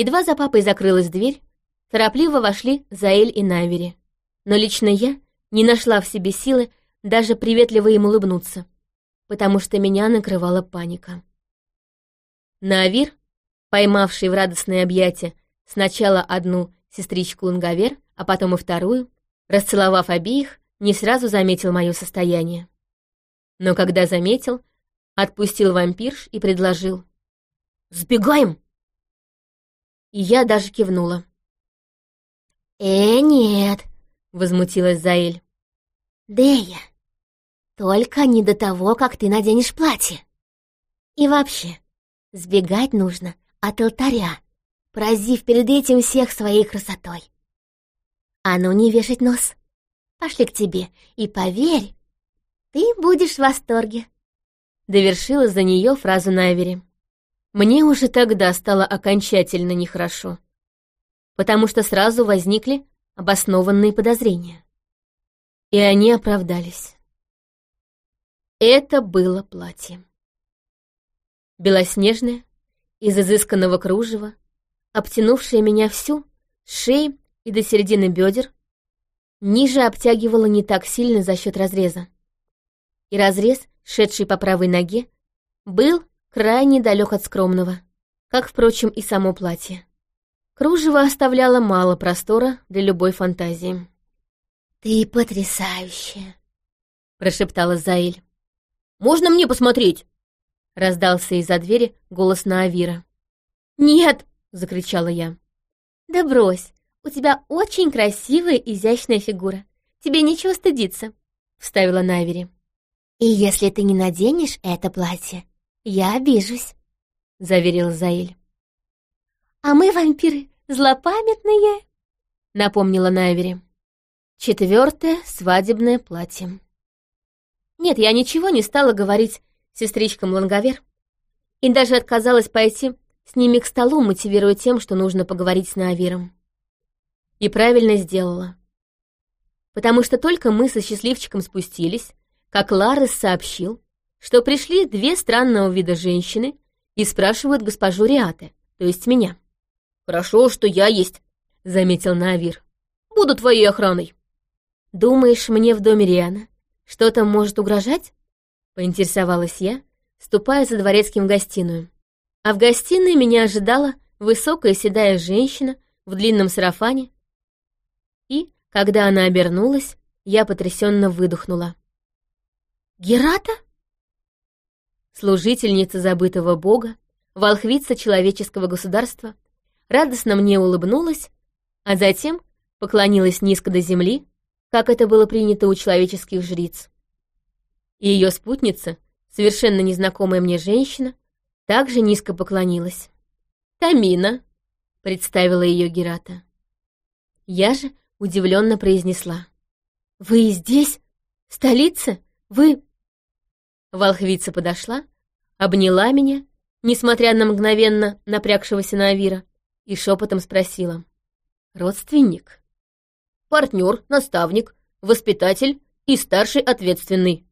Едва за папой закрылась дверь, торопливо вошли Заэль и Навери. Но лично я не нашла в себе силы даже приветливо им улыбнуться, потому что меня накрывала паника. Навир, поймавший в радостное объятие сначала одну сестричку Лангавер, а потом и вторую, расцеловав обеих, не сразу заметил мое состояние. Но когда заметил, отпустил вампирш и предложил. «Сбегаем!» И я даже кивнула. «Э, нет!» — возмутилась Заэль. «Дея, только не до того, как ты наденешь платье. И вообще, сбегать нужно от алтаря, поразив перед этим всех своей красотой. А ну не вешать нос. Пошли к тебе, и поверь, ты будешь в восторге. Довершила за нее фразу Найвери. Мне уже тогда стало окончательно нехорошо, потому что сразу возникли обоснованные подозрения. И они оправдались. Это было платье. Белоснежное, из изысканного кружева, обтянувшее меня всю, с шеи и до середины бедер, ниже обтягивало не так сильно за счет разреза. И разрез, шедший по правой ноге, был крайне далек от скромного, как, впрочем, и само платье. Кружево оставляло мало простора для любой фантазии. «Ты потрясающая!» — прошептала Заиль. «Можно мне посмотреть?» — раздался из-за двери голос Наавира. «Нет!» — закричала я. «Да брось, у тебя очень красивая, изящная фигура. Тебе нечего стыдиться», — вставила Навери. «И если ты не наденешь это платье, я обижусь», — заверил Заиль. «А мы, вампиры, злопамятные», — напомнила Навери. Четвертое свадебное платье. Нет, я ничего не стала говорить сестричкам Ланговер и даже отказалась пойти с ними к столу, мотивируя тем, что нужно поговорить с Наавиром. И правильно сделала. Потому что только мы со счастливчиком спустились, как Ларес сообщил, что пришли две странного вида женщины и спрашивают госпожу Риате, то есть меня. «Хорошо, что я есть», — заметил Наавир. «Буду твоей охраной». «Думаешь, мне в доме Риана что-то может угрожать?» — поинтересовалась я, ступая за дворецким в гостиную. А в гостиной меня ожидала высокая седая женщина в длинном сарафане. И, когда она обернулась, я потрясенно выдохнула. «Герата?» Служительница забытого бога, волхвица человеческого государства, радостно мне улыбнулась, а затем поклонилась низко до земли, как это было принято у человеческих жриц. И ее спутница, совершенно незнакомая мне женщина, также низко поклонилась. «Тамина», — представила ее Герата. Я же удивленно произнесла. «Вы здесь? В столице? Вы...» Волхвица подошла, обняла меня, несмотря на мгновенно напрягшегося Наавира, и шепотом спросила. «Родственник?» «Партнер, наставник, воспитатель и старший ответственный».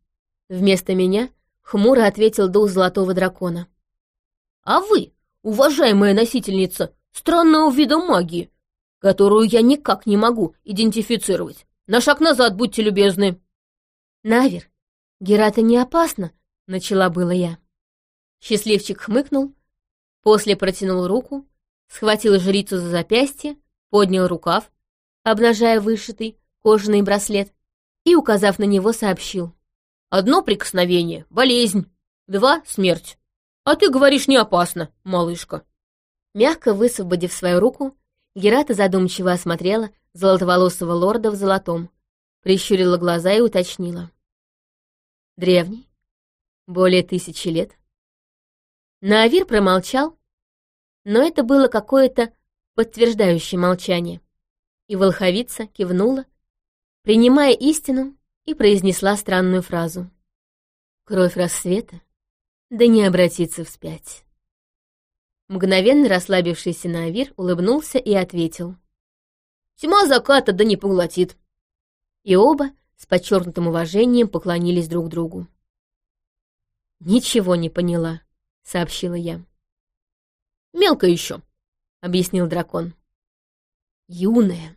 Вместо меня хмуро ответил дух золотого дракона. А вы, уважаемая носительница странного вида магии, которую я никак не могу идентифицировать, на шаг назад будьте любезны. Навер, Герата не опасно, начала было я. Счастливчик хмыкнул, после протянул руку, схватил жрицу за запястье, поднял рукав, обнажая вышитый кожаный браслет, и, указав на него, сообщил. «Одно прикосновение — болезнь, два — смерть. А ты говоришь, не опасно, малышка. Мягко высвободив свою руку, Герата задумчиво осмотрела золотоволосого лорда в золотом, прищурила глаза и уточнила. Древний? Более тысячи лет? Наавир промолчал, но это было какое-то подтверждающее молчание. И волховица кивнула, принимая истину, и произнесла странную фразу. «Кровь рассвета да не обратиться вспять. Мгновенно расслабившийся Наавир улыбнулся и ответил. «Тьма заката да не поглотит». И оба с подчеркнутым уважением поклонились друг другу. «Ничего не поняла», — сообщила я. «Мелко еще», — объяснил дракон. Юная,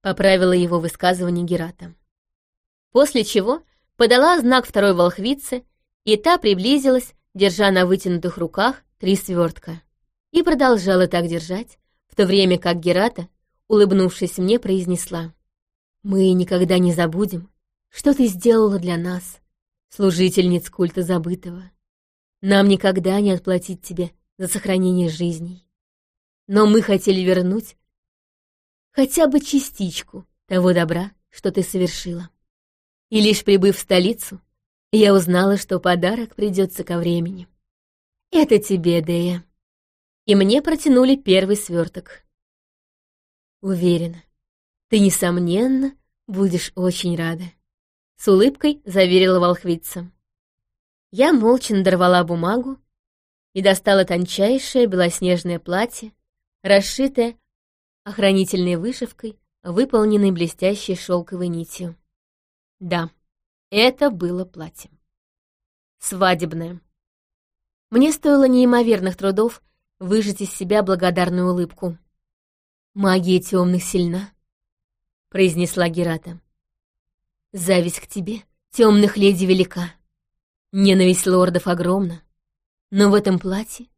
поправила его высказывание Герата. После чего подала знак второй волхвице, и та приблизилась, держа на вытянутых руках три свертка, и продолжала так держать, в то время как Герата, улыбнувшись мне, произнесла. «Мы никогда не забудем, что ты сделала для нас, служительниц культа забытого. Нам никогда не отплатить тебе за сохранение жизней. Но мы хотели вернуть хотя бы частичку того добра, что ты совершила. И лишь прибыв в столицу, я узнала, что подарок придется ко времени. Это тебе, Дея. И мне протянули первый сверток. Уверена, ты, несомненно, будешь очень рада. С улыбкой заверила волхвица. Я молча надорвала бумагу и достала тончайшее белоснежное платье, расшитое охранительной вышивкой, выполненной блестящей шелковой нитью. Да, это было платье. Свадебное. Мне стоило неимоверных трудов выжать из себя благодарную улыбку. «Магия темных сильна», — произнесла Герата. «Зависть к тебе, темных леди, велика. Ненависть лордов огромна. Но в этом платье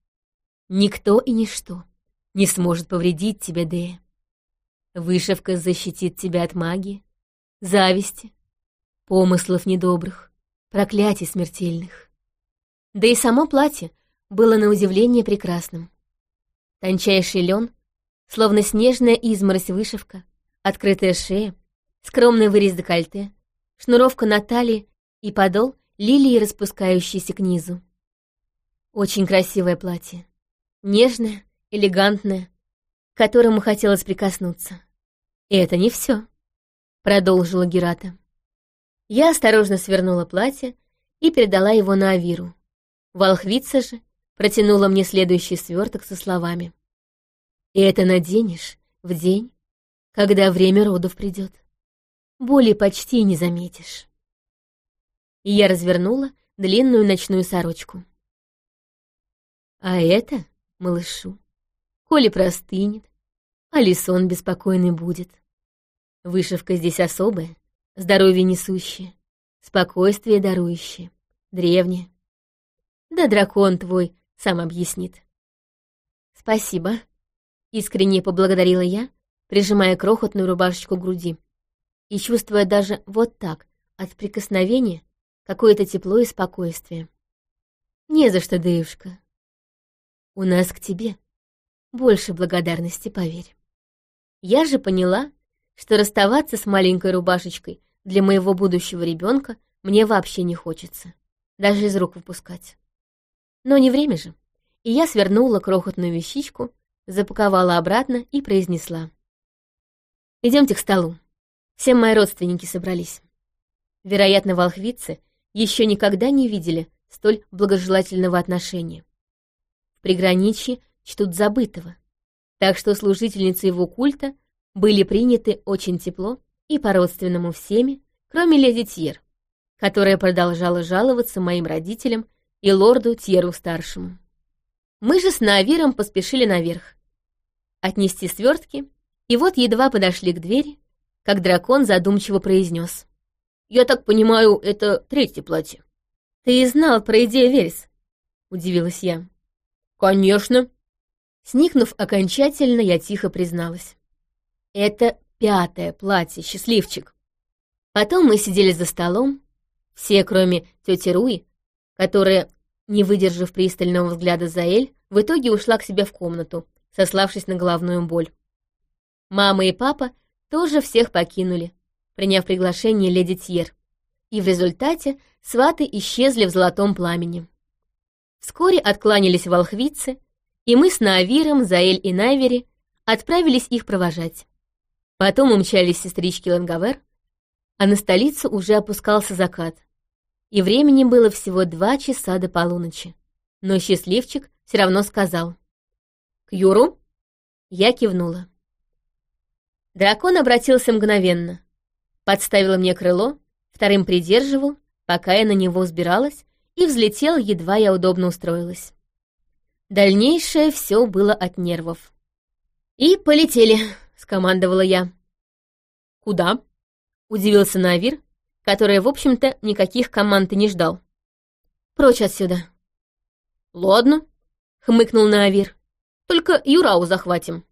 никто и ничто не сможет повредить тебя, Дея. Вышивка защитит тебя от магии, зависти, помыслов недобрых, проклятий смертельных. Да и само платье было на удивление прекрасным. Тончайший лен, словно снежная изморозь вышивка, открытая шея, скромный вырез декольте, шнуровка на талии и подол лилии, распускающиеся к низу. Очень красивое платье. Нежное, элегантное, к которому хотелось прикоснуться. И это не все, продолжила Герата. Я осторожно свернула платье и передала его на Авиру. Волхвица же протянула мне следующий сверток со словами. «И это наденешь в день, когда время родов придет. Боли почти не заметишь». И я развернула длинную ночную сорочку. А это малышу коли простынет, а ли беспокойный будет. Вышивка здесь особая, здоровье несущее, спокойствие дарующее, древнее. Да дракон твой сам объяснит. Спасибо, искренне поблагодарила я, прижимая крохотную рубашечку к груди и чувствуя даже вот так, от прикосновения, какое-то тепло и спокойствие. Не за что, Дэюшка. У нас к тебе больше благодарности, поверь. Я же поняла, что расставаться с маленькой рубашечкой для моего будущего ребенка мне вообще не хочется, даже из рук выпускать. Но не время же, и я свернула крохотную вещичку, запаковала обратно и произнесла. Идемте к столу. Все мои родственники собрались. Вероятно, волхвицы еще никогда не видели столь благожелательного отношения. В приграничье чтут забытого, так что служительницы его культа были приняты очень тепло и по-родственному всеми, кроме леди Тьер, которая продолжала жаловаться моим родителям и лорду Тьеру-старшему. Мы же с Наавиром поспешили наверх. Отнести свертки, и вот едва подошли к двери, как дракон задумчиво произнес. «Я так понимаю, это третье платье». «Ты и знал про идею Верес?» — удивилась я. «Конечно», Сникнув окончательно, я тихо призналась. Это пятое платье, счастливчик. Потом мы сидели за столом, все, кроме тети Руи, которая, не выдержав пристального взгляда Заэль, в итоге ушла к себе в комнату, сославшись на головную боль. Мама и папа тоже всех покинули, приняв приглашение леди Тьер, и в результате сваты исчезли в золотом пламени. Вскоре откланялись волхвицы, и мы с Наавиром, Заэль и Найвери отправились их провожать. Потом умчались сестрички Лангавер, а на столицу уже опускался закат, и времени было всего два часа до полуночи. Но счастливчик все равно сказал. «К Юру?» Я кивнула. Дракон обратился мгновенно. Подставил мне крыло, вторым придерживал, пока я на него взбиралась, и взлетел, едва я удобно устроилась. Дальнейшее все было от нервов. «И полетели», — скомандовала я. «Куда?» — удивился Навир, который, в общем-то, никаких команд и не ждал. «Прочь отсюда». «Ладно», — хмыкнул Навир. «Только Юрау захватим».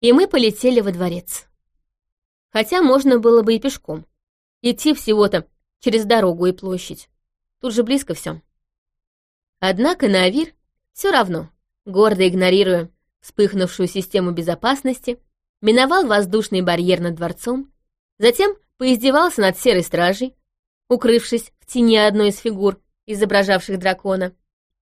И мы полетели во дворец. Хотя можно было бы и пешком. Идти всего-то через дорогу и площадь. Тут же близко все. Однако Навир все равно, гордо игнорируя вспыхнувшую систему безопасности, миновал воздушный барьер над дворцом, затем поиздевался над серой стражей, укрывшись в тени одной из фигур, изображавших дракона,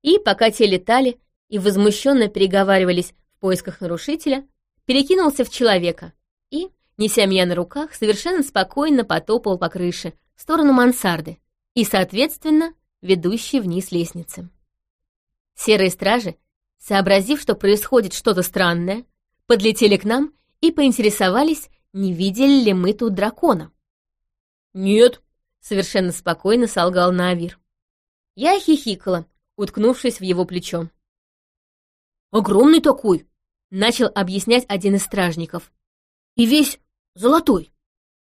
и, пока те летали и возмущенно переговаривались в поисках нарушителя, перекинулся в человека и, неся меня на руках, совершенно спокойно потопал по крыше в сторону мансарды и, соответственно, ведущей вниз лестницы. Серые стражи, сообразив, что происходит что-то странное, подлетели к нам и поинтересовались, не видели ли мы тут дракона. «Нет», — совершенно спокойно солгал Наавир. Я хихикала, уткнувшись в его плечо. «Огромный такой!» — начал объяснять один из стражников. «И весь золотой!»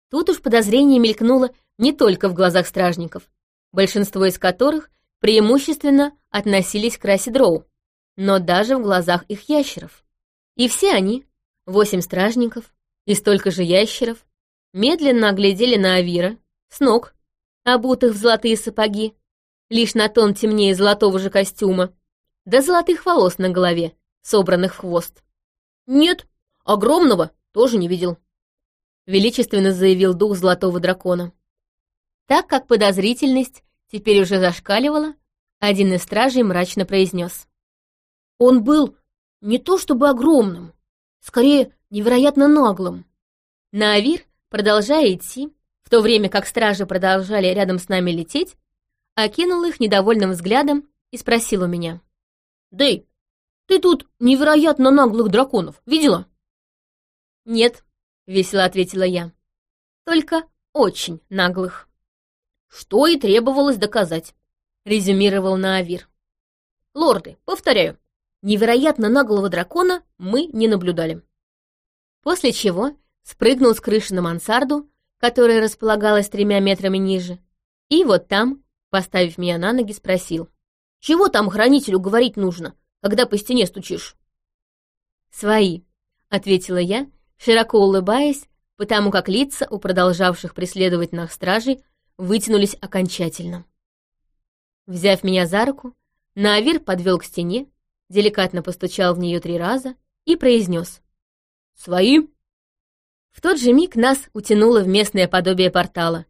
Тут уж подозрение мелькнуло не только в глазах стражников, большинство из которых преимущественно относились к расе дроу, но даже в глазах их ящеров. И все они, восемь стражников и столько же ящеров, медленно оглядели на Авира, с ног, обутых в золотые сапоги, лишь на тон темнее золотого же костюма, да золотых волос на голове, собранных в хвост. «Нет, огромного тоже не видел», — величественно заявил дух золотого дракона. Так как подозрительность теперь уже зашкаливала, один из стражей мрачно произнес. «Он был не то чтобы огромным, скорее невероятно наглым». Наавир, продолжая идти, в то время как стражи продолжали рядом с нами лететь, окинул их недовольным взглядом и спросил у меня. «Дэй, ты тут невероятно наглых драконов видела?» «Нет», — весело ответила я. «Только очень наглых». «Что и требовалось доказать», — резюмировал Наавир. «Лорды, повторяю, невероятно наглого дракона мы не наблюдали». После чего спрыгнул с крыши на мансарду, которая располагалась тремя метрами ниже, и вот там, поставив меня на ноги, спросил. «Чего там хранителю говорить нужно, когда по стене стучишь?» «Свои», — ответила я, широко улыбаясь, потому как лица у продолжавших преследовать нас стражей вытянулись окончательно. Взяв меня за руку, Наавир подвел к стене, деликатно постучал в нее три раза и произнес «Свои?» В тот же миг нас утянуло в местное подобие портала,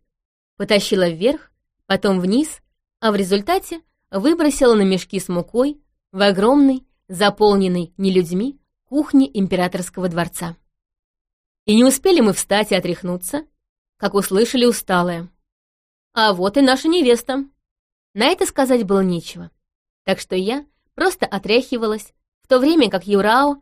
потащило вверх, потом вниз, а в результате выбросило на мешки с мукой в огромной, заполненной не людьми, кухне императорского дворца. И не успели мы встать и отряхнуться, как услышали усталое. А вот и наша невеста. На это сказать было нечего. Так что я просто отряхивалась, в то время как Юрао,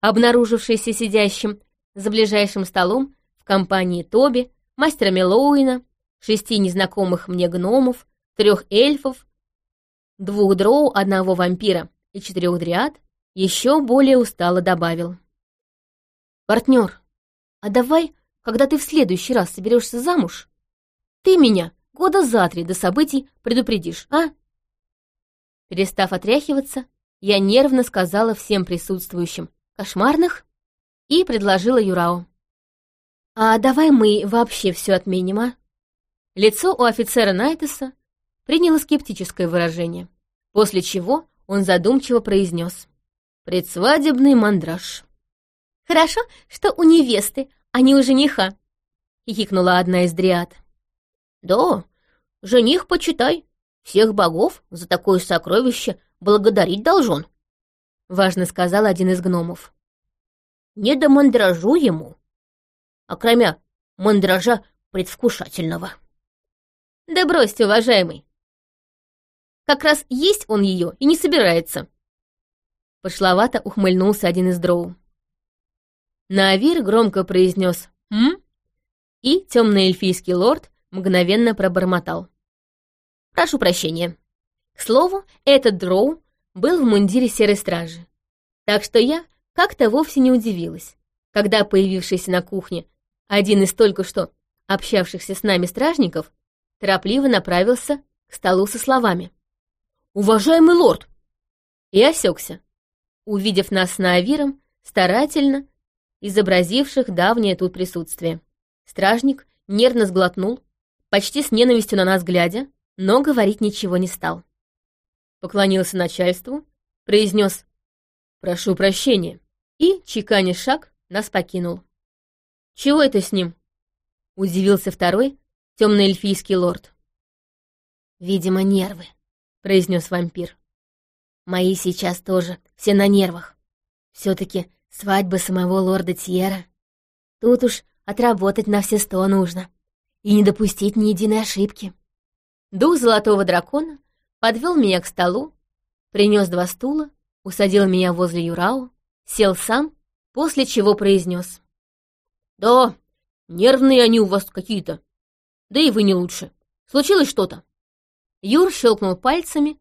обнаружившийся сидящим за ближайшим столом в компании Тоби, мастера Мелоуина, шести незнакомых мне гномов, трех эльфов, двух дроу, одного вампира и четырех дриад, еще более устало добавил. «Партнер, а давай, когда ты в следующий раз соберешься замуж, ты меня года за три до событий предупредишь, а?» Перестав отряхиваться, я нервно сказала всем присутствующим «кошмарных» и предложила Юрао. «А давай мы вообще все отменим, а?» Лицо у офицера Найтеса приняло скептическое выражение, после чего он задумчиво произнес «Предсвадебный мандраж». «Хорошо, что у невесты, а не у жениха», — хихикнула одна из дриад. «Да, жених, почитай, всех богов за такое сокровище благодарить должен», — важно сказал один из гномов не до мандражу ему, а кроме мандража предвкушательного. Да бросьте, уважаемый. Как раз есть он ее и не собирается. Пошловато ухмыльнулся один из дроу. Наавир громко произнес «М?» и темный эльфийский лорд мгновенно пробормотал. «Прошу прощения. К слову, этот дроу был в мундире серой стражи, так что я как-то вовсе не удивилась, когда появившийся на кухне один из только что общавшихся с нами стражников торопливо направился к столу со словами «Уважаемый лорд!» и осекся, увидев нас с Наавиром старательно изобразивших давнее тут присутствие. Стражник нервно сглотнул, почти с ненавистью на нас глядя, но говорить ничего не стал. Поклонился начальству, произнес «Прошу прощения» и, чеканя шаг, нас покинул. «Чего это с ним?» — удивился второй, темный эльфийский лорд. «Видимо, нервы», — произнес вампир. «Мои сейчас тоже все на нервах. Все-таки свадьба самого лорда Тьера. Тут уж отработать на все сто нужно и не допустить ни единой ошибки». Дух золотого дракона подвел меня к столу, принес два стула, усадил меня возле Юрау, сел сам, после чего произнес. «Да, нервные они у вас какие-то. Да и вы не лучше. Случилось что-то?» Юр щелкнул пальцами,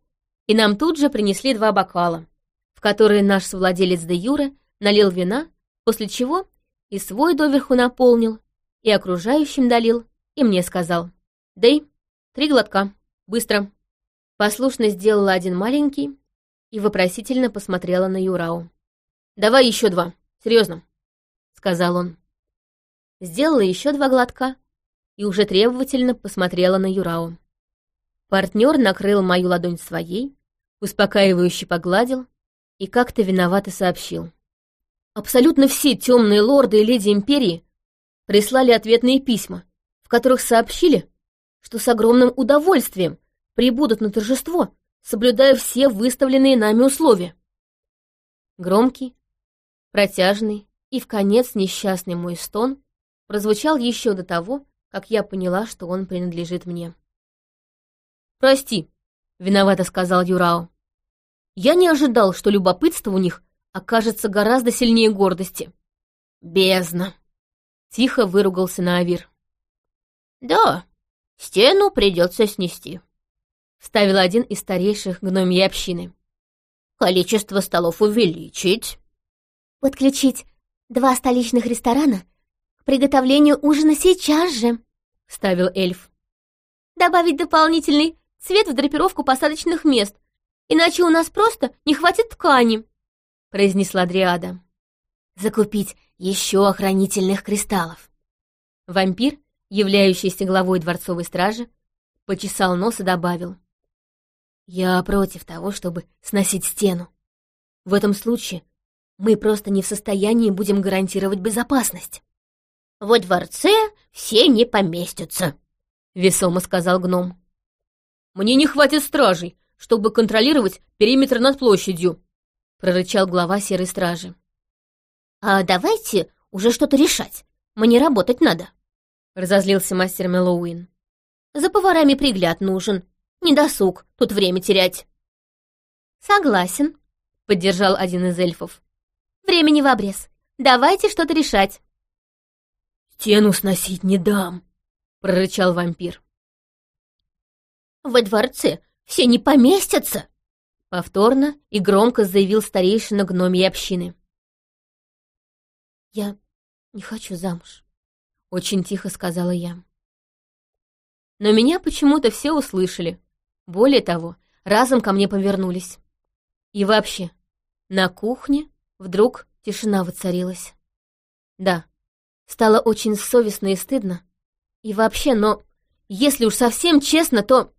и нам тут же принесли два бокала, в которые наш совладелец де Юра налил вина, после чего и свой доверху наполнил, и окружающим долил, и мне сказал. «Дэй, три глотка, быстро». Послушно сделала один маленький и вопросительно посмотрела на Юрау. «Давай еще два, серьезно», — сказал он. Сделала еще два глотка и уже требовательно посмотрела на Юрау. Партнер накрыл мою ладонь своей, успокаивающе погладил и как-то виновато сообщил. Абсолютно все темные лорды и леди Империи прислали ответные письма, в которых сообщили, что с огромным удовольствием прибудут на торжество, соблюдая все выставленные нами условия. Громкий, протяжный и в конец несчастный мой стон прозвучал еще до того, как я поняла, что он принадлежит мне. «Прости», — виновато сказал Юрао. «Я не ожидал, что любопытство у них окажется гораздо сильнее гордости». «Бездна», — тихо выругался Наавир. «Да, стену придется снести», — вставил один из старейших гномьей общины. «Количество столов увеличить». «Подключить два столичных ресторана к приготовлению ужина сейчас же», — вставил эльф. «Добавить дополнительный цвет в драпировку посадочных мест, иначе у нас просто не хватит ткани», — произнесла Дриада. «Закупить еще охранительных кристаллов». Вампир, являющийся главой дворцовой стражи, почесал нос и добавил. «Я против того, чтобы сносить стену. В этом случае мы просто не в состоянии будем гарантировать безопасность». «Во дворце все не поместятся», — весомо сказал гном. «Мне не хватит стражей, чтобы контролировать периметр над площадью», — прорычал глава серой стражи. «А давайте уже что-то решать. Мне работать надо», — разозлился мастер Мэллоуин. «За поварами пригляд нужен. Не досуг, тут время терять». «Согласен», — поддержал один из эльфов. «Времени в обрез. Давайте что-то решать». «Стену сносить не дам», — прорычал вампир. Во дворце все не поместятся!» Повторно и громко заявил старейшина гномьей общины. «Я не хочу замуж», — очень тихо сказала я. Но меня почему-то все услышали. Более того, разом ко мне повернулись. И вообще, на кухне вдруг тишина воцарилась. Да, стало очень совестно и стыдно. И вообще, но если уж совсем честно, то...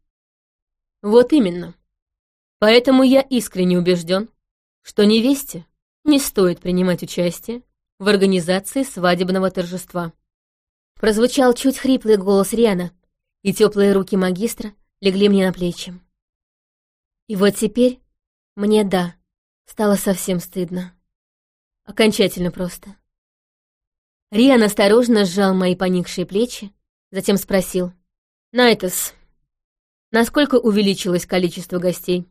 Вот именно. Поэтому я искренне убежден, что невесте не стоит принимать участие в организации свадебного торжества. Прозвучал чуть хриплый голос Риана, и теплые руки магистра легли мне на плечи. И вот теперь мне, да, стало совсем стыдно. Окончательно просто. Риан осторожно сжал мои поникшие плечи, затем спросил. «Найтес, насколько увеличилось количество гостей.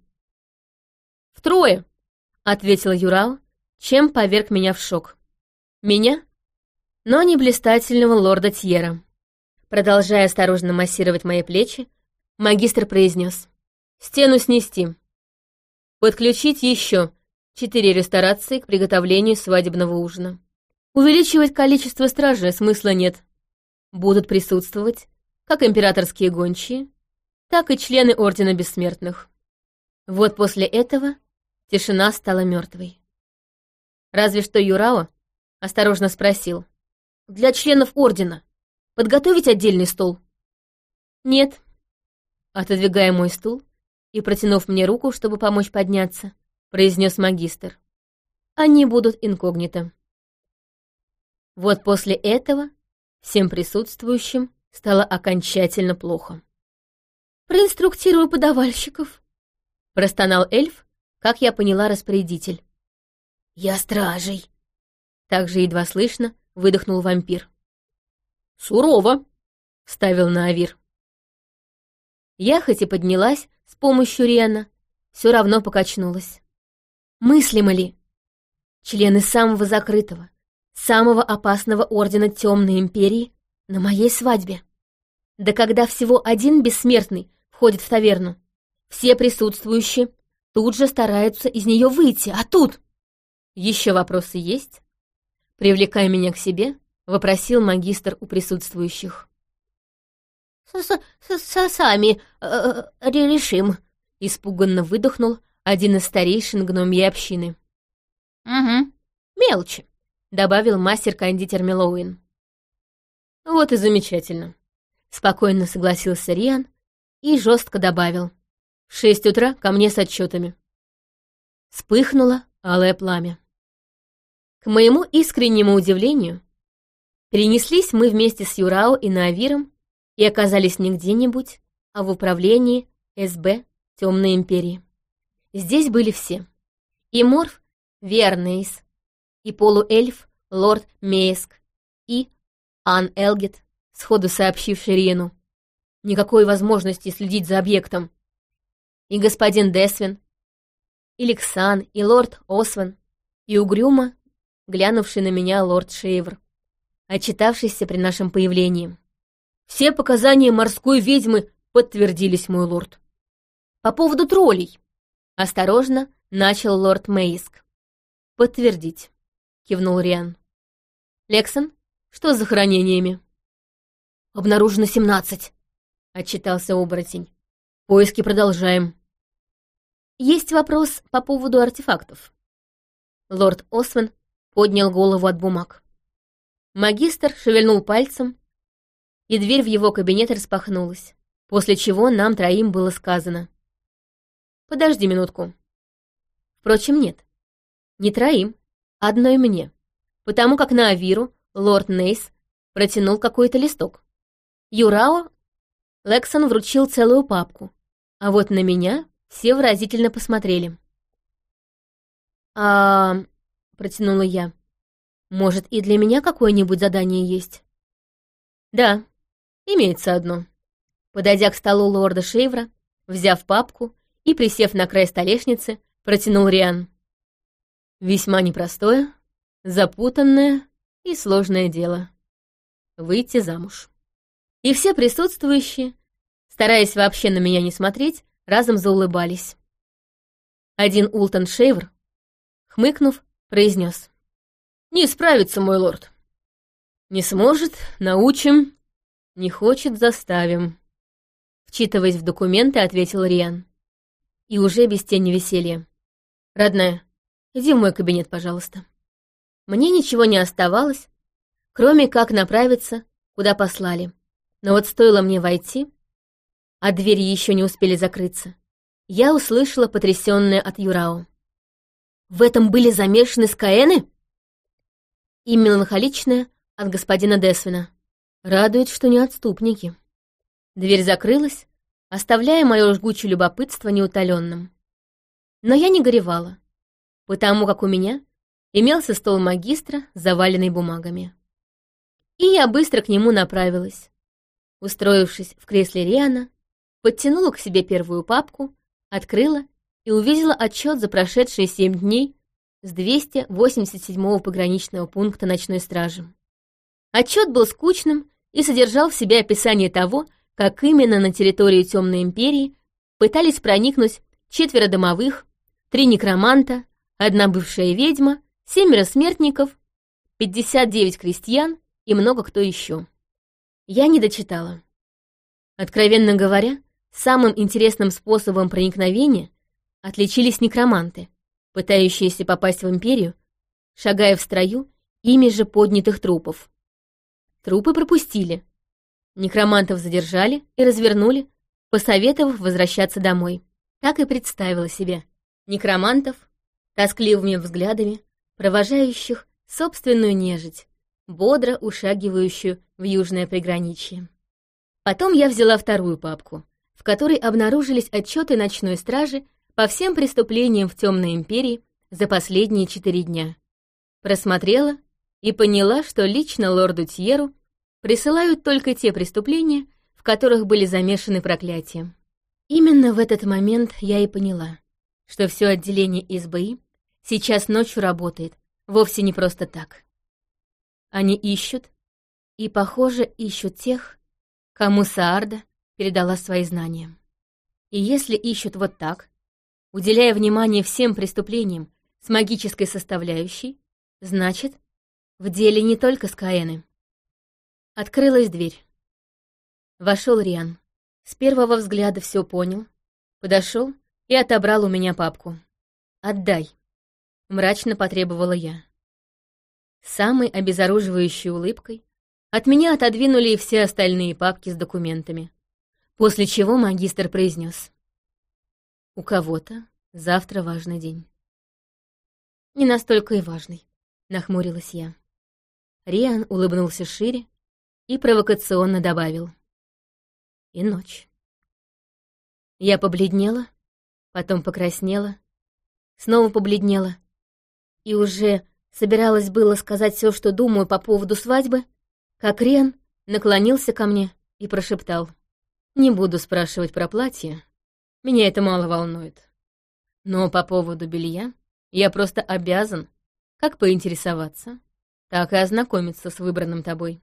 «Втрое», — ответил Юрал, чем поверг меня в шок. «Меня?» Но не блистательного лорда Тьера. Продолжая осторожно массировать мои плечи, магистр произнес. «Стену снести. Подключить еще четыре ресторации к приготовлению свадебного ужина. Увеличивать количество стражей смысла нет. Будут присутствовать как императорские гончие, так и члены Ордена Бессмертных. Вот после этого тишина стала мертвой. Разве что Юрао осторожно спросил. «Для членов Ордена подготовить отдельный стол?» «Нет». Отодвигая мой стул и протянув мне руку, чтобы помочь подняться, произнес магистр. «Они будут инкогнито». Вот после этого всем присутствующим стало окончательно плохо. «Проинструктирую подавальщиков», — простонал эльф, как я поняла распорядитель. «Я стражей», — также едва слышно выдохнул вампир. «Сурово», — ставил на Авир. Я хоть и поднялась с помощью Риана, все равно покачнулась. Мыслимо ли? Члены самого закрытого, самого опасного ордена Темной Империи на моей свадьбе. Да когда всего один бессмертный входит в таверну, все присутствующие тут же стараются из нее выйти, а тут... Еще вопросы есть? Привлекая меня к себе, вопросил магистр у присутствующих. «С-с-сами э, э решим», — испуганно выдохнул один из старейшин гномьей общины. «Угу, мелочи», — добавил мастер-кондитер Мелоуин. «Вот и замечательно», — спокойно согласился Риан и жестко добавил. «В шесть утра ко мне с отчетами». Вспыхнуло алое пламя. К моему искреннему удивлению, перенеслись мы вместе с Юрао и Наавиром и оказались не где-нибудь, а в управлении СБ Темной Империи. Здесь были все. И Морф Вернейс, и полуэльф Лорд Мейск, и Ан Элгет, сходу сообщивший Риену. Никакой возможности следить за объектом. И господин Десвин, и Лексан, и лорд Освен, и угрюмо глянувший на меня лорд Шейвер, отчитавшийся при нашем появлении. Все показания морской ведьмы подтвердились, мой лорд. По поводу троллей. Осторожно начал лорд Мейск. Подтвердить, кивнул Риан. Лексон, что с захоронениями? Обнаружено семнадцать, отчитался оборотень. Поиски продолжаем. Есть вопрос по поводу артефактов. Лорд Освен поднял голову от бумаг. Магистр шевельнул пальцем, и дверь в его кабинет распахнулась, после чего нам троим было сказано. «Подожди минутку». Впрочем, нет. Не троим, одной мне, потому как на Авиру лорд Нейс протянул какой-то листок. Юрао Лексон вручил целую папку, а вот на меня все выразительно посмотрели. «А...» — протянула я. «Может, и для меня какое-нибудь задание есть?» «Да, имеется одно». Подойдя к столу лорда Шейвра, взяв папку и, присев на край столешницы, протянул Риан. «Весьма непростое, запутанное и сложное дело. Выйти замуж». И все присутствующие, стараясь вообще на меня не смотреть, разом заулыбались. Один Ултон Шейвр, хмыкнув, произнес. «Не справится, мой лорд. Не сможет, научим. Не хочет, заставим». Вчитываясь в документы, ответил Риан. И уже без тени веселья. «Родная, иди в мой кабинет, пожалуйста». Мне ничего не оставалось, кроме как направиться, куда послали. Но вот стоило мне войти, а двери еще не успели закрыться, я услышала потрясённое от Юрао. В этом были замешаны Скаэны? И меланхоличная от господина Десвина. Радует, что не отступники. Дверь закрылась, оставляя мое жгучее любопытство неутоленным. Но я не горевала, потому как у меня имелся стол магистра, заваленный бумагами. И я быстро к нему направилась. Устроившись в кресле Риана, подтянула к себе первую папку, открыла и увидела отчет за прошедшие семь дней с 287-го пограничного пункта ночной стражи. Отчет был скучным и содержал в себе описание того, как именно на территорию Темной Империи пытались проникнуть четверо домовых, три некроманта, одна бывшая ведьма, семеро смертников, 59 крестьян и много кто еще. Я не дочитала. Откровенно говоря, самым интересным способом проникновения отличились некроманты, пытающиеся попасть в империю, шагая в строю ими же поднятых трупов. Трупы пропустили. Некромантов задержали и развернули, посоветовав возвращаться домой. Так и представила себе. Некромантов, тоскливыми взглядами, провожающих собственную нежить, бодро ушагивающую в южное приграничье. Потом я взяла вторую папку, в которой обнаружились отчеты ночной стражи по всем преступлениям в Темной Империи за последние четыре дня. Просмотрела и поняла, что лично лорду Тьеру присылают только те преступления, в которых были замешаны проклятия. Именно в этот момент я и поняла, что все отделение СБИ сейчас ночью работает, вовсе не просто так. Они ищут, и, похоже, ищут тех, кому Саарда передала свои знания. И если ищут вот так, уделяя внимание всем преступлениям с магической составляющей, значит, в деле не только Скаэны. Открылась дверь. Вошел Риан. С первого взгляда все понял, подошел и отобрал у меня папку. «Отдай», — мрачно потребовала я. Самой обезоруживающей улыбкой от меня отодвинули и все остальные папки с документами, после чего магистр произнес. «У кого-то завтра важный день». «Не настолько и важный», — нахмурилась я. Риан улыбнулся шире и провокационно добавил и ночь. Я побледнела, потом покраснела, снова побледнела и уже собиралась было сказать все, что думаю по поводу свадьбы, как Рен наклонился ко мне и прошептал. «Не буду спрашивать про платье, меня это мало волнует. Но по поводу белья я просто обязан как поинтересоваться, так и ознакомиться с выбранным тобой.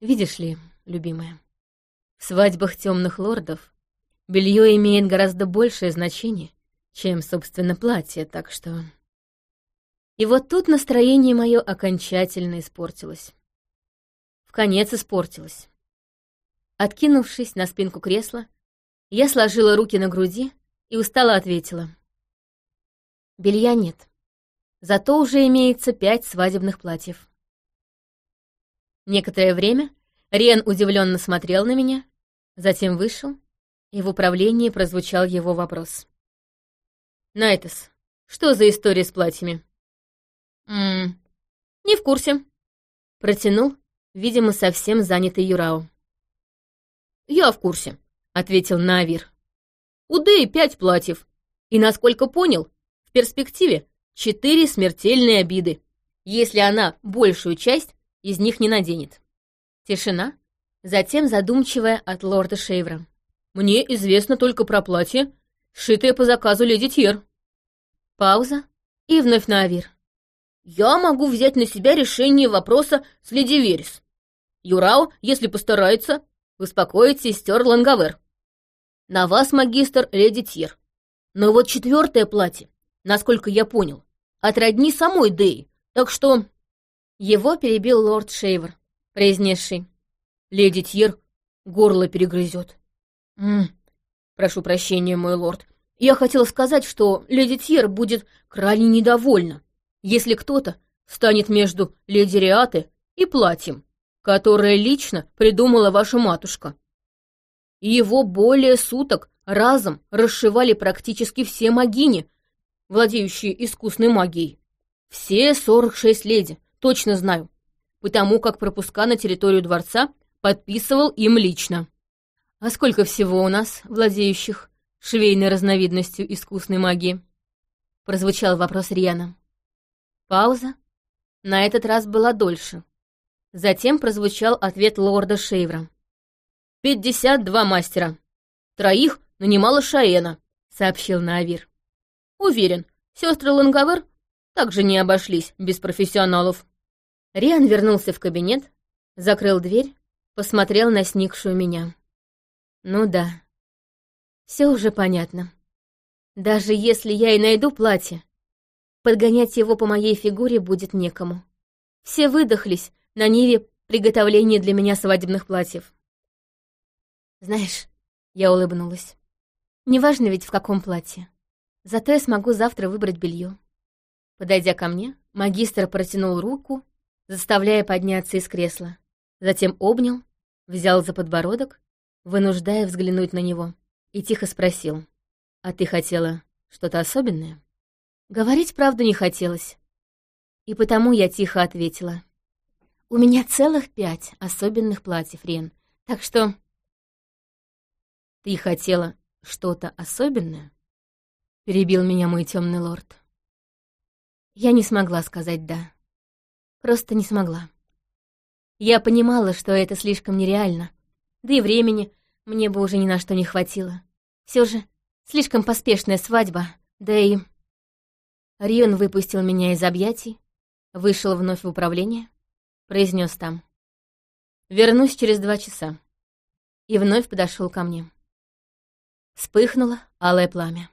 Видишь ли, любимая, в свадьбах темных лордов белье имеет гораздо большее значение, чем, собственно, платье, так что... И вот тут настроение мое окончательно испортилось. В конец испортилось. Откинувшись на спинку кресла, я сложила руки на груди и устало ответила. Белья нет. Зато уже имеется пять свадебных платьев. Некоторое время Рен удивленно смотрел на меня, затем вышел, и в управлении прозвучал его вопрос. «Найтес, что за история с платьями?» «Ммм, не в курсе», — протянул, видимо, совсем занятый Юрао. «Я в курсе», — ответил Навир. «У Дэи пять платьев, и, насколько понял, в перспективе четыре смертельные обиды, если она большую часть из них не наденет. Тишина, затем задумчивая от лорда Шейвра. «Мне известно только про платье, сшитое по заказу леди Тьер». Пауза и вновь на Авир. «Я могу взять на себя решение вопроса с леди Верес. Юрао, если постарается, успокоит сестер Лангавер. На вас, магистр, леди Тьер. Но вот четвертое платье, насколько я понял, от родни самой Дэй, так что...» Его перебил лорд Шейвер произнесший. «Леди Тьер горло перегрызет». «М прошу прощения, мой лорд. Я хотел сказать, что леди Тьер будет крайне недовольна, если кто-то станет между леди Риаты и платьем, которое лично придумала ваша матушка. его более суток разом расшивали практически все магини, владеющие искусной магией. Все сорок шесть леди, точно знаю потому как пропуска на территорию дворца подписывал им лично. А сколько всего у нас, владеющих швейной разновидностью искусной магии? Прозвучал вопрос Риана. Пауза. На этот раз была дольше. Затем прозвучал ответ лорда Шейвра. «Пятьдесят два мастера. Троих нанимала Шаэна», — сообщил Наавир. «Уверен, сестры Лангавер также не обошлись без профессионалов». Риан вернулся в кабинет, закрыл дверь, посмотрел на сникшую меня. Ну да, все уже понятно. Даже если я и найду платье, подгонять его по моей фигуре будет некому. Все выдохлись на ниве приготовления для меня свадебных платьев. Знаешь, я улыбнулась. Неважно ведь в каком платье. Зато я смогу завтра выбрать белье. Подойдя ко мне, магистр протянул руку, заставляя подняться из кресла. Затем обнял, взял за подбородок, вынуждая взглянуть на него, и тихо спросил. «А ты хотела что-то особенное?» Говорить правду не хотелось. И потому я тихо ответила. «У меня целых пять особенных платьев, Рен, так что...» «Ты хотела что-то особенное?» Перебил меня мой темный лорд. Я не смогла сказать «да». Просто не смогла. Я понимала, что это слишком нереально, да и времени мне бы уже ни на что не хватило. Все же слишком поспешная свадьба, да и... Рион выпустил меня из объятий, вышел вновь в управление, произнес там. «Вернусь через два часа». И вновь подошел ко мне. Вспыхнуло алое пламя.